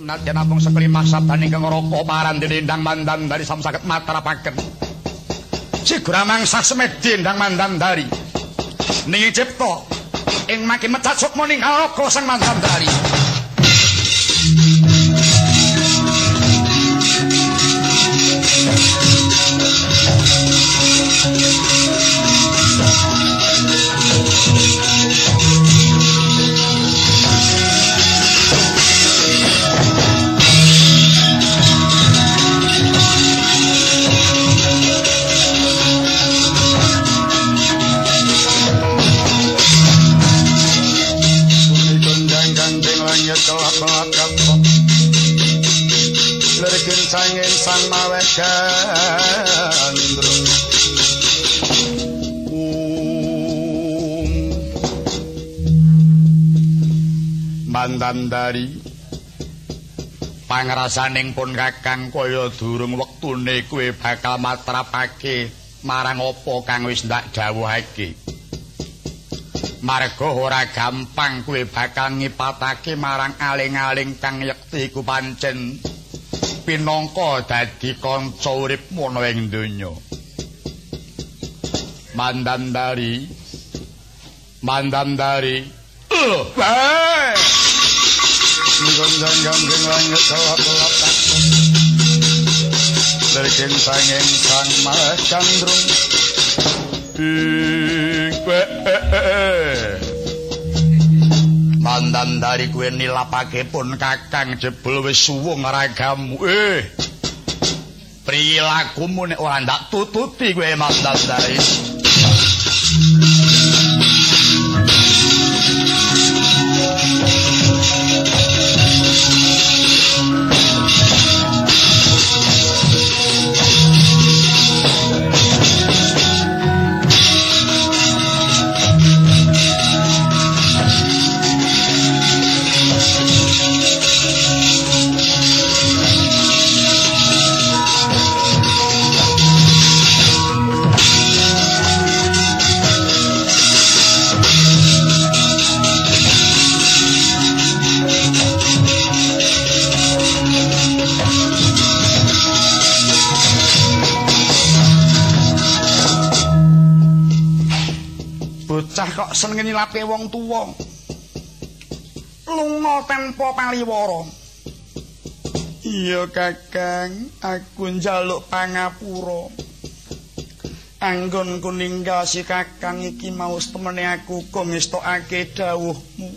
nadyan namung sekelima sabdaning kang raka marandene ndang mandan dari samsaket matrapaken si gramang sasemedi ndang mandan dari. Ning cipta ing makin mecat sukma ning raka sang mandan dari Mandandari pangrasaning pun kakang kaya durung wektune kowe bakal matrapake marang apa kang wis ndak dawuhake Marga ora gampang kowe bakal ngipatake marang aling-aling kang yekti iku pancen pinangka dadi kanca uripmu ana ing donya. Mandandari. Mandandari. Uh, Ngonjang gambing langit kelap-kelap takut. Derken sangeng sang malah candrung. Ing, mandan dari kuwi nilapake pun kakang jebul wis suwung ragamu eh prilakumu nek ora ndak tututi kuwi mandan dari seneng nyilape wong tuwa. Lunga tanpa paliwara. Iya Kakang, aku njaluk pangapura. Anggon kuninggal si Kakang iki mau temene aku kok ngestokake dawuhmu.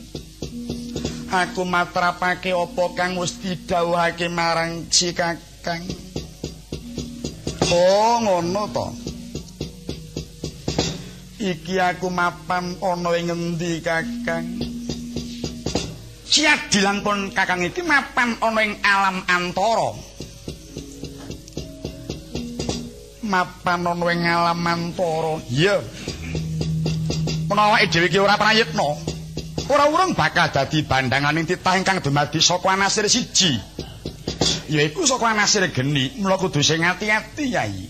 Aku matrapake apa kang wis didhawuhake marang si Kakang. Oh, ngono to. Iki aku mapan ana ing ngendi kakang? Siadilan pun kakang iki mapan ana ing alam antara. Mapan ana ing alam antara. Iya. Menawa dhewe iki ora prayitna ora urung bakal dadi bandanganing titah ingkang dumadi saka anasir siji. Yaiku saka anasir geni mula kudu sing ati-ati yai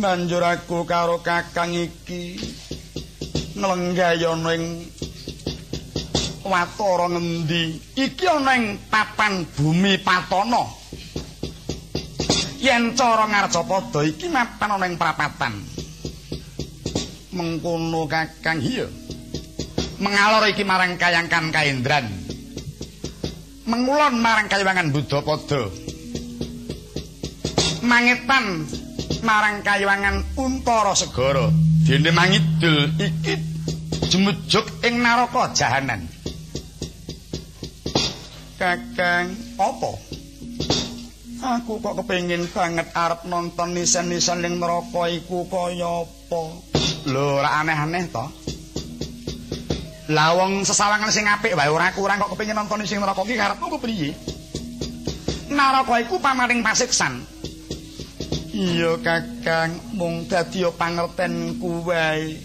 banjur aku karo kakang iki nglenggay ana ing watara ngendi? Iki ana ing papan bumi patana. Yen cara ngarjapada iki mapan ana ing prapatan. Mengkono kakang iya. Mengalor iki marang kayangkan kaendran mengulon marang kayangan budapada. Mangetan marang kayuwangan untara segara. Dene mangidul iki jemujuk ing naraka jahanan. Kakang apa? Aku kok kepengin banget arep nonton nisan-nisan ning neraka iku kaya apa? Lho ora aneh-aneh to. Lah wong sesawangan sing apik wae ora kurang kok kepengin nonton sing neraka iki karepmu kepriye naraka iku pamaring pasiksan Iya Kakang, mung dadi pangertenku wae.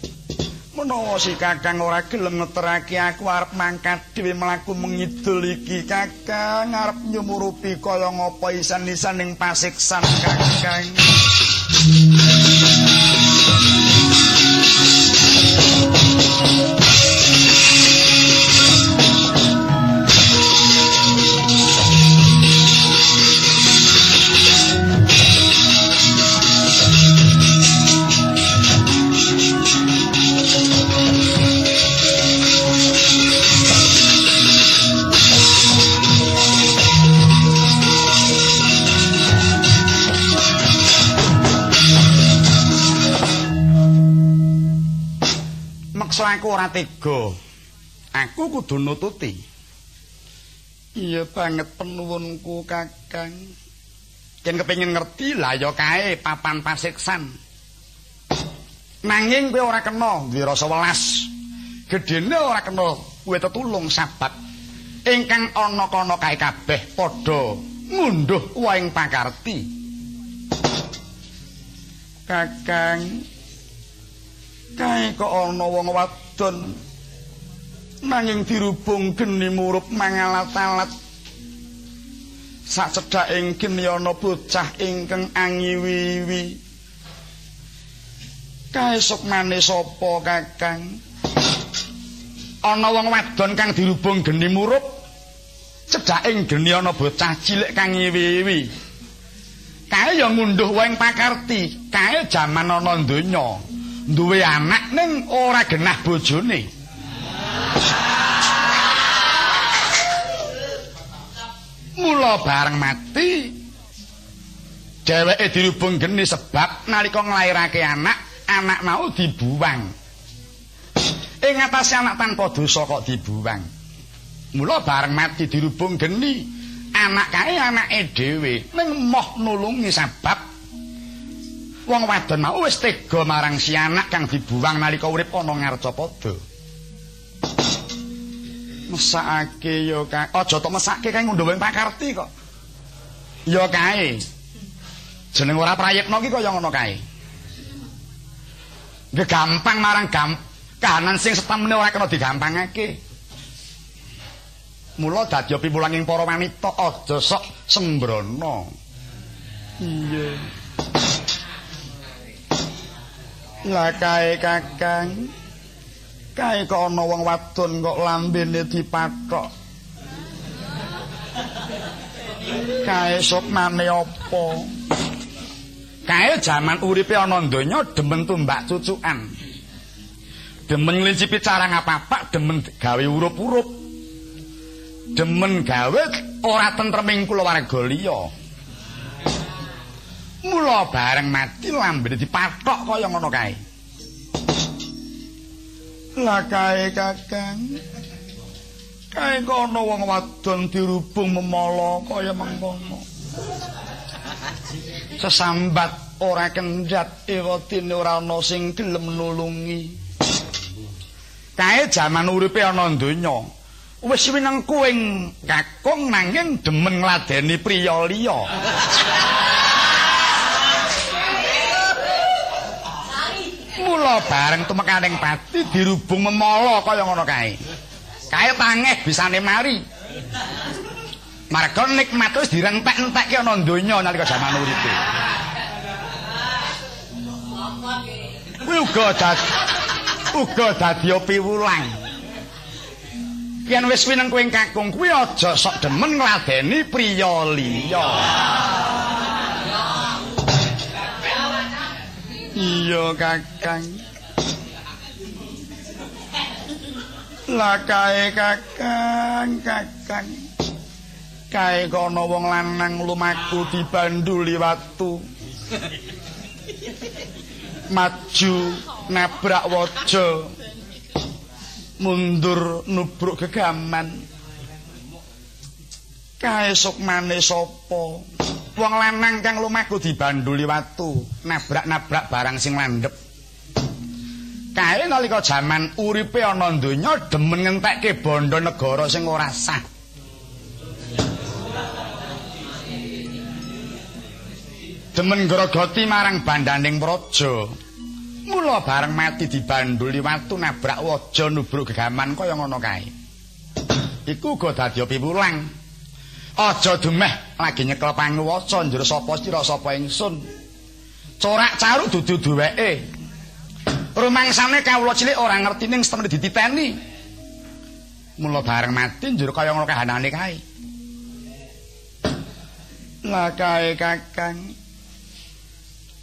Menawa si Kakang ora gelem ngeterake aku arep mangkat dhewe mlaku mengidul iki Kakang, arep nyumurupi kaya ngapa isan-isan ning pasiksan Kakang. Aku ora tega. Aku kudu nututi. Iya banget penuwunku, Kakang. Yen kepengin ngerti, lah ya kae papan pasiksan. Nanging kowe ora kena duwe rasa welas. Gedene ora kena kowe tetulung sabat. Ingkang ana kana kae kabeh padha ngunduh waing pakarti. Kakang kae kok ana wong wadon. Nanging dirubung geni murup mangalat-alat sak cedhaking geni ana bocah ingkang angiwiwi kaesuk maneh sapa kakang? Ana wong wadon kang dirubung geni murup. Cedhaking geni ana bocah cilik kang ngiwiwi kae ya ngunduh wae pakarti. Kae jaman ana donya duwe anak ning ora genah bojone Mula bareng mati dheweke dirubung geni sebab nalika nglairake anak, anak mau dibuang. Ing atase anak tanpa dosa kok dibuang. Mula bareng mati dirubung geni, anak kae anake dhewe ning moh nulungi sebab wong wadon mau wis tega marang si anak kang dibuang nalika urip ana ngarcapada. mesakake ya Kang. Aja tok mesake Kang ngundhuh pakarti kok. Ya kae. Jeneng ora prayekno ki kaya ngono kae. Nggih gampang marang gam kahanan sing setemene ora kena digampangake. Mula dadi piwulanging para wanita aja sok sembrono. Iya. Lah kae Kakang. kae kok ana wong wadon kok lambene dipathok kae sok mane apa? Kae jaman uripe ana donya demen tumbak cucukan. Demen nglincipi cara ngapapak demen gawe urup-urup. Demen gawe ora tentreming kulawarga liya mula bareng mati lambene dipathok kaya ngono kae. Lakae kakang. Kae kono wong wadon dirubung memala kaya mengkono sesambat ora kendhat ewadine ora ana sing gelem nulungi. Kae jaman uripe ana donya. Wis winengku ing kakung nanging demen ngladeni priya liya mula bareng tumekaning pati dirubung memala kaya ngono kae. Kae tangeh bisane mari. Marga nikmat wis direntek-entekke ana donya nalika jaman uripe. Kuwi uga dadi uga dadi piwulang. Yen wis wineng kuwi kakung kuwi aja sok demen ngladeni priya liya. Iya kakang Lah kae kakang kakang Kae kono wong lanang lumaku dibanduli watu Maju nabrak waja. Mundur nubruk gegaman. Kae sok mane sapa wong lanang kang lumaku dibanduli watu nabrak-nabrak barang sing landhep. Kae nalika jaman uripe ana donya demen ngentekke bondo negara sing ora sah. Demen grogoti marang bandaning praja mula bareng mati dibanduli watu nabrak waja nubruk gegaman kaya ngono kae. Iku uga dadi piwulang Aja dumeh lagi nyekel panguwasa njur sapa sira sapa ingsun. Corak caruk dudu duweke. Rumangsane kawula cilik ora ngerti ning setemene dititeni. Mula bareng mati njur kaya ngono kahanane kae. Lah kae kakang.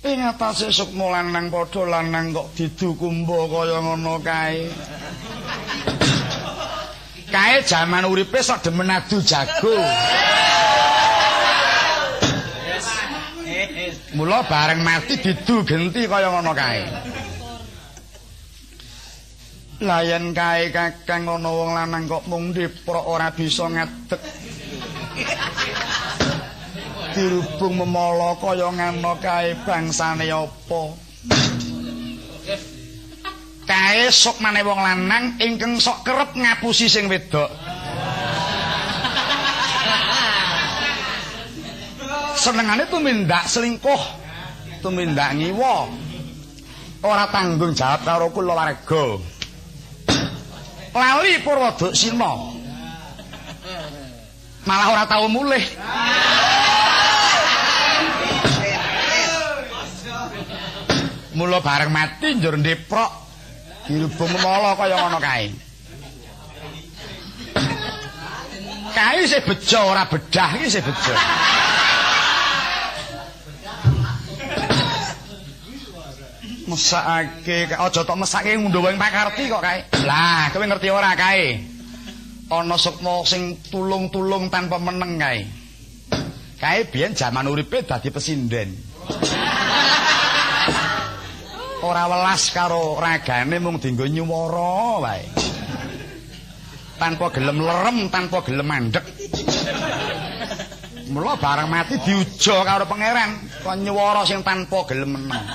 Ing atase sukma lanang padha lanang kok didukumba kaya ngono kae. Kae jaman uripe sok demen adu jago. Mula bareng mati didu genti kaya ngono kae. Layan kae kakang ana wong lanang kok mung diprok ora bisa ngadeg. Dirubung memala kaya ngano kae bangsane apa? Kae sok wong lanang ingkang sok kerep ngapusi sing wedok. Senengane tumindak selingkuh, tumindak ngiwa. Ora tanggung jawab karo kula lali Purwaduk Sina. Malah ora tau mulih. Mula bareng mati njur ndeprok dirubung mala kaya ngono kae. Kae sing bejo ora bedah iki sing bejo. mesake aja tok mesake ngundhawa ing pakarti kok kae lah kowe ngerti ora kae ana sukma sing tulung-tulung tanpa meneng kae kae biyen jaman uripe dadi pesinden ora welas karo ragane mung dienggo nyuwara wae tanpa gelem lerem tanpa gelem mandek mula bareng mati diuja karo pangeran kon nyuwara sing tanpa gelem meneng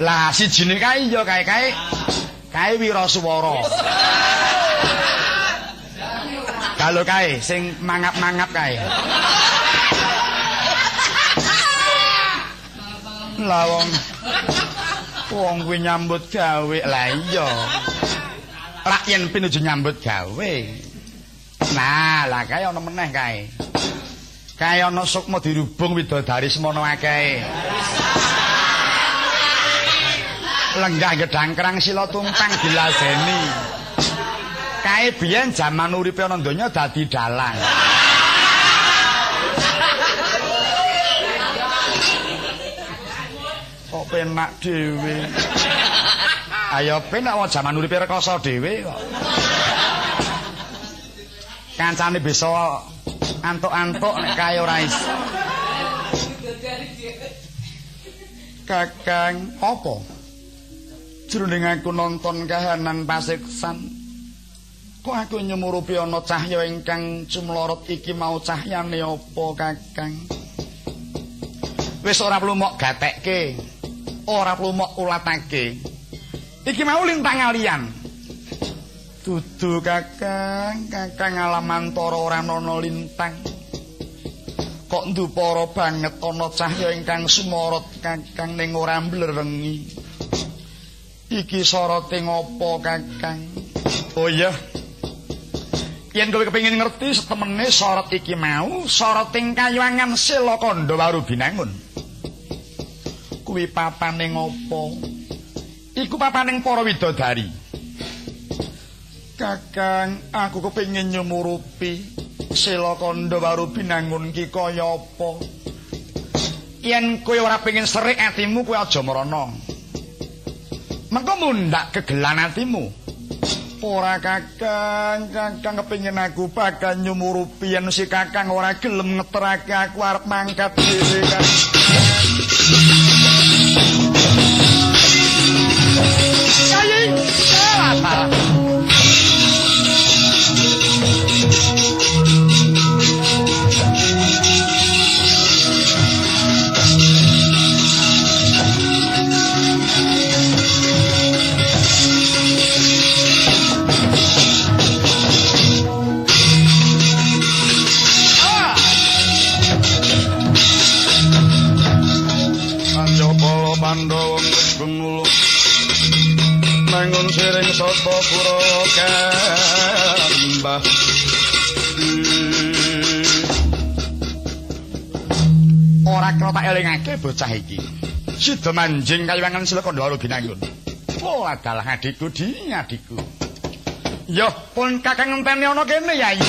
Lah sijine kae ya kae kae kae wiraswara. Kalau kae sing mangap-mangap kae. Lah wong wong kuwi nyambut gawe. Lah iya. Rak yen pinuju nyambut gawe. Nah, lah kae ana meneh kae. Kae ana sukma dirubung widodari semono akeh. lenggah gedang kerang sila tumpang dilaseni kae biyen jaman uripe ana donya dadi dalang kok penak dhewe? Ayo penak wong jaman uripe rekoso dhewe kok. Kancane bisa antuk-antuk nek kae ora kakang apa? Jroning aku nonton kahanan pasiksan. Kok aku nyemurupi ana cahya ingkang cumlorot iki mau cahyane apa kakang? Wis ora perlu mok gatekke ora perlu mok ulatake iki mau lintang alian dudu kakang kakang alamantara ora ana lintang kok ndupara banget ana cahya ingkang sumorot kakang ning ora mblerengi Iki sorote ngopo kakang? Oh iya. Yen kowe kepengin ngerti setemene sorot iki mau, sorot ing kayuangan Sela Kanda Waru Binangun. Kuwi papane ngopo? Iku papaning para widodari. Kakang, aku kepengin nyumurupi Sela Kanda Waru Binangun ki kaya apa? Yen kowe ora pengin serik atimu kowe aja mrana. Mengko mundak kegelan atimu. Ora kakang, kakang kepengin aku bakal nyumurupi yen si kakang ora gelem ngeterake aku arep mangkat dhewe kan. ha. Elingake bocah iki. Sida manjing kayuwangan silakanda karo binangun. Oh adalah adikku di adikku. Yo pun kakang ngenteni ana kene yai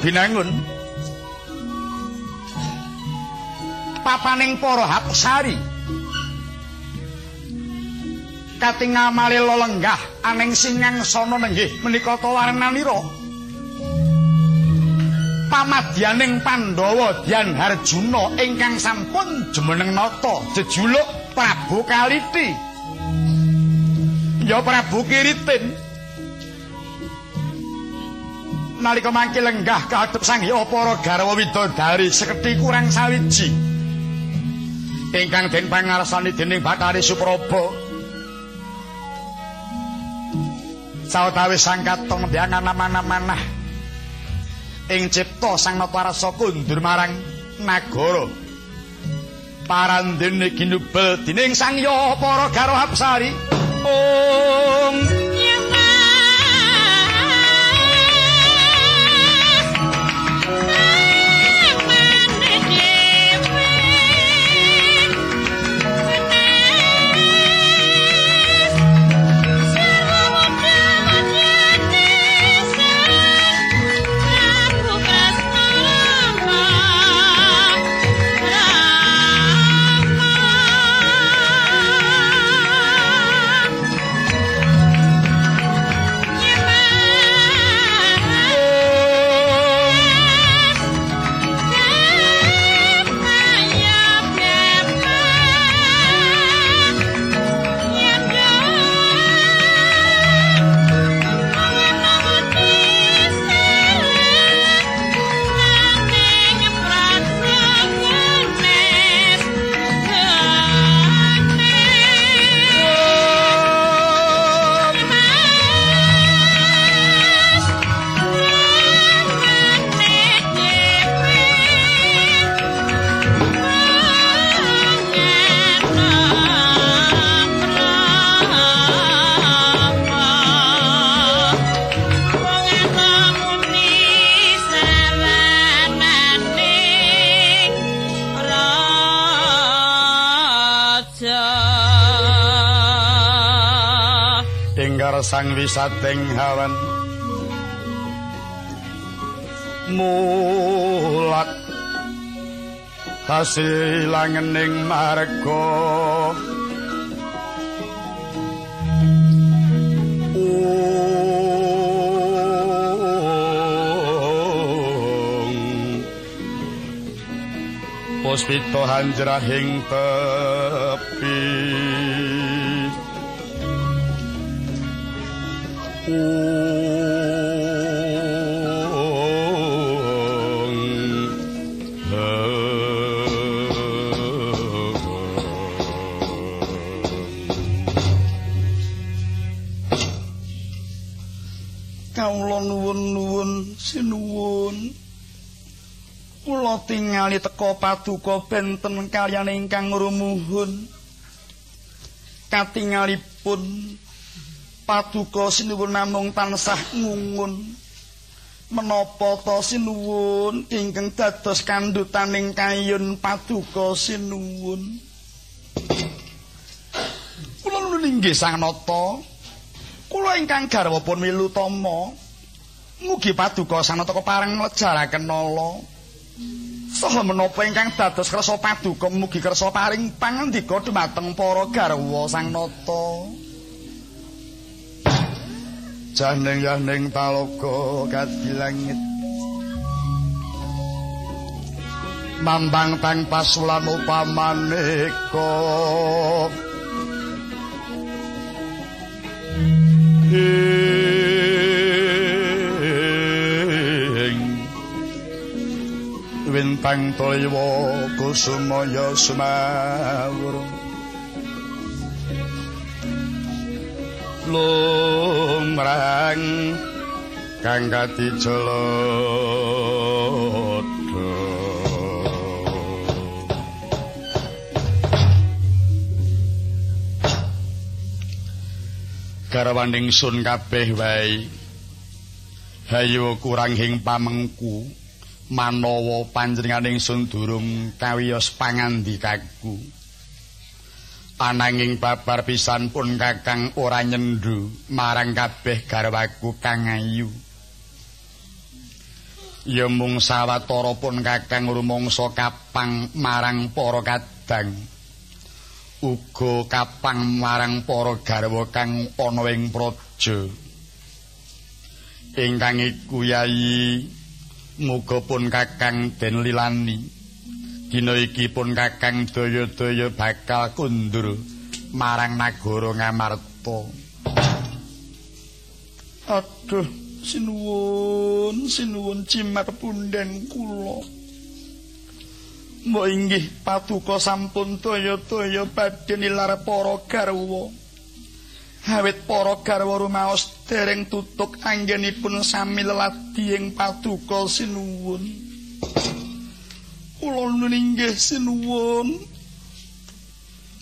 binangun. Papaning para hapsari katingal malih lenggah aning singang sono nenggih menika tawarenanira pamadyaning Pandhawa Dyan Harjuna ingkang sampun jumeneng nata jejuluk Prabu Kaliti. Ya Prabu Kiritin nalika mangke lenggah kadhep sangya para garwa widodari sekethi kurang sawiji. Ingkang den pangarsani dening Bathari Supraba sawetawis sangkaton diangan nama-nama ing cipta sang natarasa kundur marang nagara. Parandene ginubel dening sang ya para garwa apsari om sang wisating hawan. Mulat hasilangening marga. Puspito hanjrahing tepi ningali teka paduka benten kaliyan ingkang rumuhun. Katingalipun paduka sinuwun namung tansah ngungun. Menapa ta sinuwun? Ingkang dados kandhutaning kayun paduka sinuwun. Kula nuwun inggih sang nata kula ingkang garwa pun milutama mugi paduka sang nata kepareng lejaraken nala. Saha menapa ingkang dados kersa paduka mugi kersa paring pangandika dumateng para garwa sang nata janing yaning taloka kadilangit mambang tang pasulan upamaneka wintang tolewa kusumaya sumawur lumrang kang kati jolodo garwaning sun kabeh wae. Hayu kurang hing pamengku manawa panjenenganing sun durung kawiyos pangandikaku ananging babar pisan pun kakang ora nyendu marang kabeh garwaku kang ayu. Ya mung sawetara pun kakang rumangsa kapang marang para kadang. Uga kapang marang para garwa kang ana ing praja. Ingkang iku yayi muga pun kakang den lilani dina iki pun kakang daya-daya bakal kundur marang nagara ngamarta. Aduh sinuwun sinuwun cimak punden kula. Mbok inggih patuko sampun toya-toya badhe nilar para garwa. Awit para garwa rumaos dereng tutuk anggenipun sami leladi ing patuko sinuwun kula nuninggih sinuwun.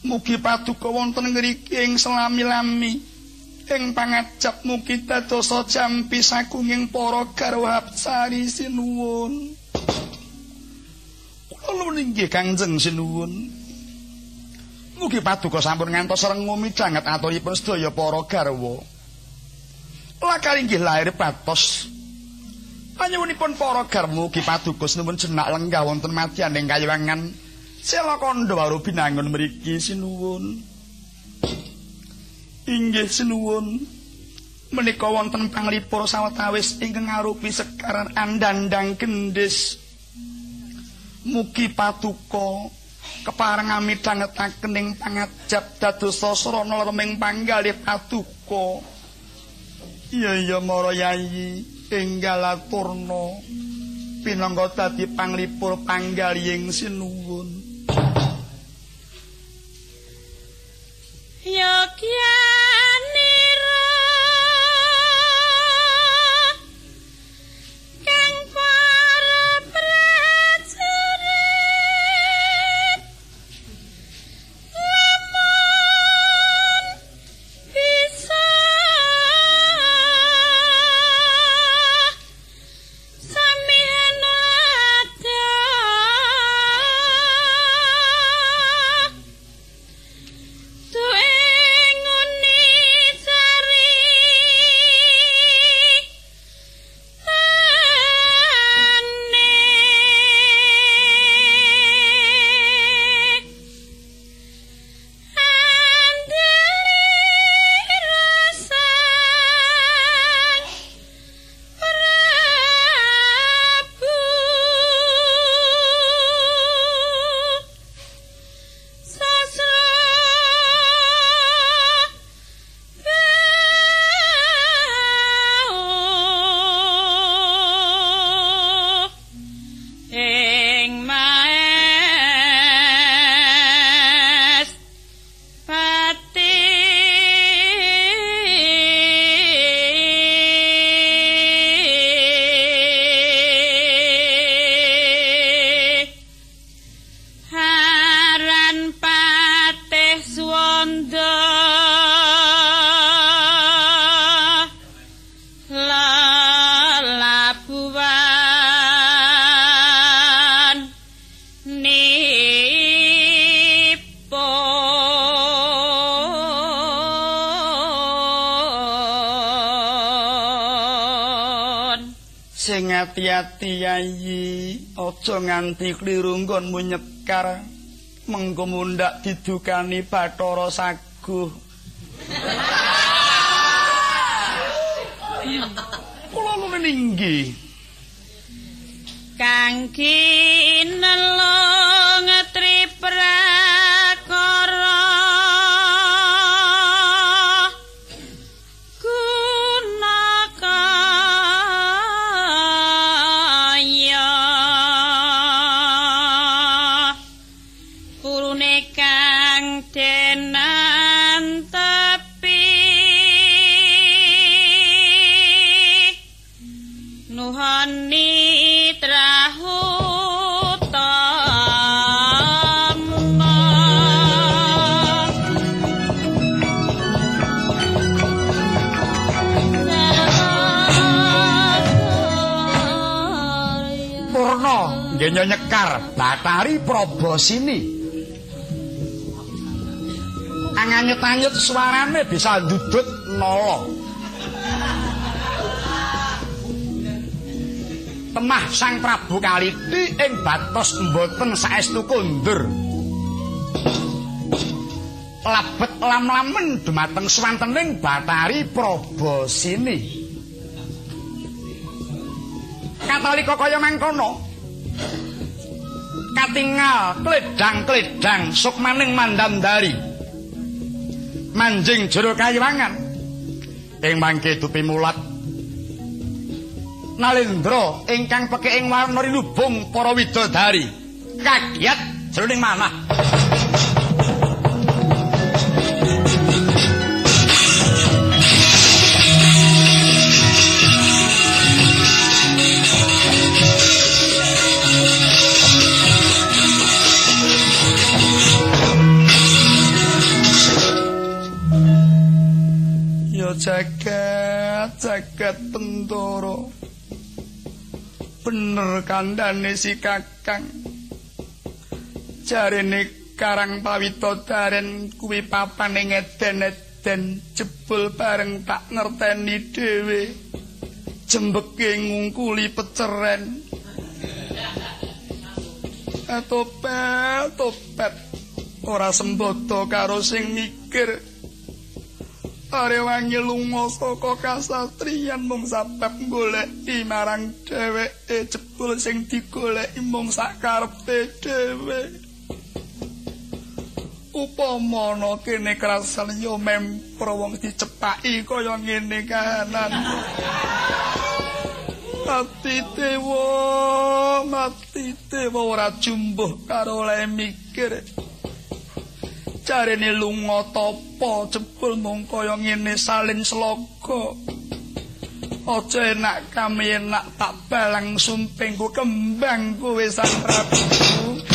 Mugi patuko wonten ngriki ing selami-lami. Ing pangajap mugi dadosa jampi sakunging para garwa sari sinuwun. Kula nuwun inggih kangjeng sinuwun. Mugi paduka sampun ngantos rengumi janget aturipun sedaya para garwa. Lakari inggih lair patos panyuwunipun para garwa mugi paduka sinuwun jenak lenggah wonten madyan ing kayuwangan Sela kandha binangun mriki sinuwun. Inggih sinuwun. Menika wonten panglipur sawetawis ingkang arupi sekaran andandang gendis. Mugi patuko kepareng amidhangetaken ing pangajab dados sasrana leming panggalih patuko. Iya iya mara yayi enggal aturna pinangka dadi panglipur panggalihing sinuwun. Yogyani ati-ati yayi aja nganti kliru nggonmu nyekar mengko mundak didukani bathara saguh. Kula nuwun inggih kangge nelong Nyekar Batari Probosini Anganyut-anyut suarane bisa dudut nolo temah Sang Prabu Kaliti ing batos mboten saestu kondur. Labet lam-lamen dumateng swantening Batari Prabasini. Katalika kaya mangkono. Katingal kledang-kledang sukmaning mandandari. Manjing jero kayiwangan. Ing mangke dupi mulat Nalendra ingkang peke ing warna rinubung para widodari kagiat jroning manah jagat jagat tentara bener kandhane si Kakang. Jarene Karang Pawito Daren kuwi papane ngeden-eden jebul bareng tak ngerteni dhewe. Jembeke ngungkuli peceren. Atopet, topet. Ora sembodo karo sing mikir. Arewangi lunga saka kasatriyan mung sabab goleki marang dheweke jebul sing digoleki mung sakarepe dhewe. Upama ana kene krasan yo mempro wong dicepaki kaya ngene kahanan. Mati dewa, mati dewa ora jumbuh karo le mikir. Jarene lunga tapa jebul mung kaya ngene salin sloga aja enak kami enak tak balang sumping ku kembang kowe sang prabu